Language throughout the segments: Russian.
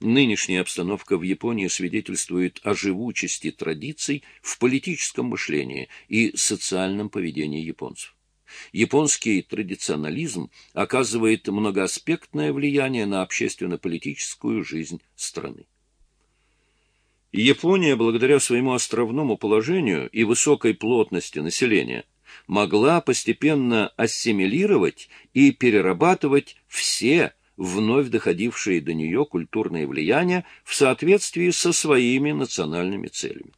Нынешняя обстановка в Японии свидетельствует о живучести традиций в политическом мышлении и социальном поведении японцев. Японский традиционализм оказывает многоаспектное влияние на общественно-политическую жизнь страны. Япония, благодаря своему островному положению и высокой плотности населения, могла постепенно ассимилировать и перерабатывать все вновь доходившие до нее культурные влияния в соответствии со своими национальными целями.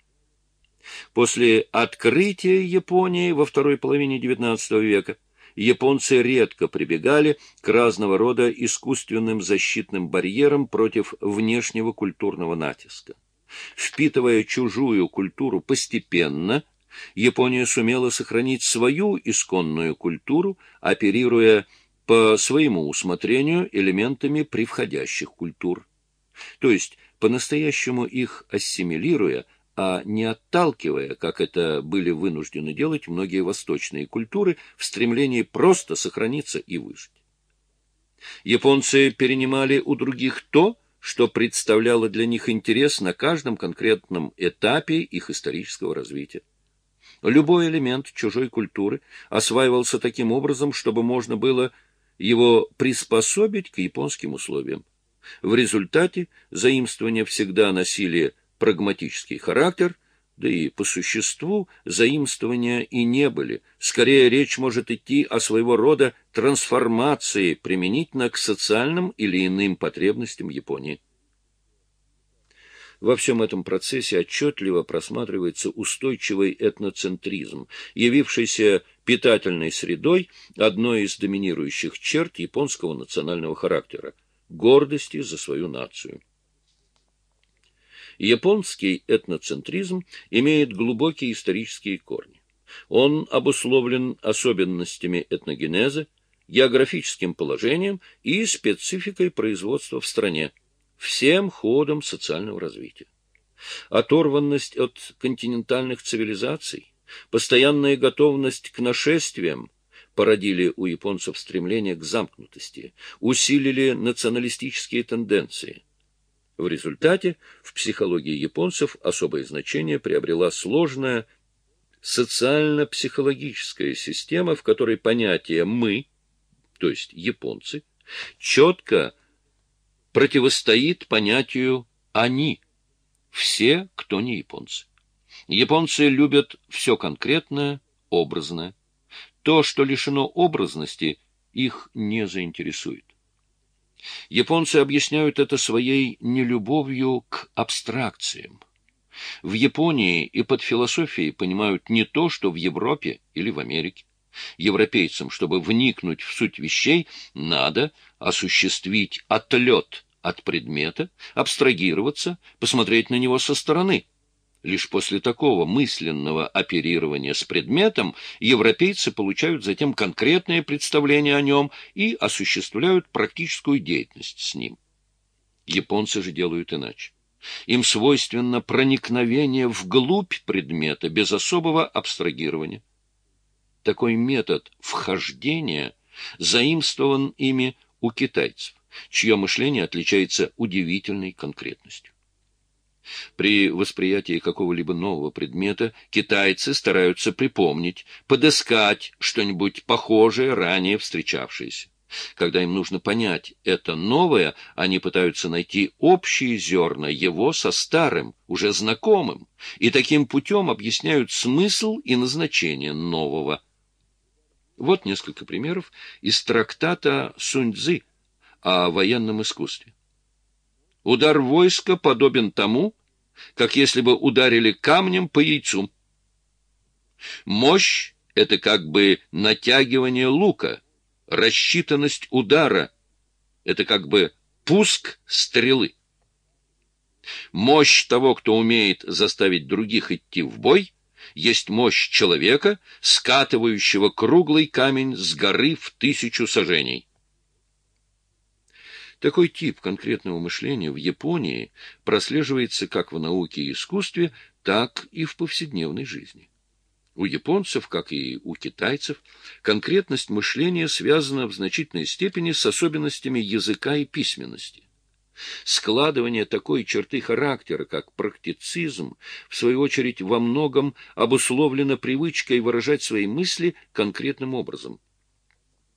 После открытия Японии во второй половине XIX века японцы редко прибегали к разного рода искусственным защитным барьерам против внешнего культурного натиска. Впитывая чужую культуру постепенно, Япония сумела сохранить свою исконную культуру, оперируя по своему усмотрению элементами превходящих культур. То есть, по-настоящему их ассимилируя, а не отталкивая, как это были вынуждены делать многие восточные культуры в стремлении просто сохраниться и выжить. Японцы перенимали у других то, что представляло для них интерес на каждом конкретном этапе их исторического развития. Любой элемент чужой культуры осваивался таким образом, чтобы можно было его приспособить к японским условиям. В результате заимствования всегда носили прагматический характер, да и по существу заимствования и не были. Скорее речь может идти о своего рода трансформации применительно к социальным или иным потребностям Японии. Во всем этом процессе отчетливо просматривается устойчивый этноцентризм, явившийся питательной средой одной из доминирующих черт японского национального характера – гордости за свою нацию. Японский этноцентризм имеет глубокие исторические корни. Он обусловлен особенностями этногенеза, географическим положением и спецификой производства в стране – всем ходом социального развития. Оторванность от континентальных цивилизаций, постоянная готовность к нашествиям породили у японцев стремление к замкнутости, усилили националистические тенденции. В результате в психологии японцев особое значение приобрела сложная социально-психологическая система, в которой понятие «мы», то есть японцы, четко противостоит понятию «они», все, кто не японцы. Японцы любят все конкретное, образное. То, что лишено образности, их не заинтересует. Японцы объясняют это своей нелюбовью к абстракциям. В Японии и под философией понимают не то, что в Европе или в Америке. Европейцам, чтобы вникнуть в суть вещей, надо осуществить отлет от предмета, абстрагироваться, посмотреть на него со стороны. Лишь после такого мысленного оперирования с предметом европейцы получают затем конкретное представление о нем и осуществляют практическую деятельность с ним. Японцы же делают иначе. Им свойственно проникновение вглубь предмета без особого абстрагирования. Такой метод вхождения заимствован ими у китайцев, чье мышление отличается удивительной конкретностью. При восприятии какого-либо нового предмета китайцы стараются припомнить, подыскать что-нибудь похожее, ранее встречавшееся. Когда им нужно понять это новое, они пытаются найти общие зерна его со старым, уже знакомым, и таким путем объясняют смысл и назначение нового – вот несколько примеров из трактата Сунь-Цзы о военном искусстве. Удар войска подобен тому, как если бы ударили камнем по яйцу. Мощь — это как бы натягивание лука, рассчитанность удара — это как бы пуск стрелы. Мощь того, кто умеет заставить других идти в бой — есть мощь человека, скатывающего круглый камень с горы в тысячу сажений. Такой тип конкретного мышления в Японии прослеживается как в науке и искусстве, так и в повседневной жизни. У японцев, как и у китайцев, конкретность мышления связана в значительной степени с особенностями языка и письменности. Складывание такой черты характера, как практицизм, в свою очередь во многом обусловлено привычкой выражать свои мысли конкретным образом.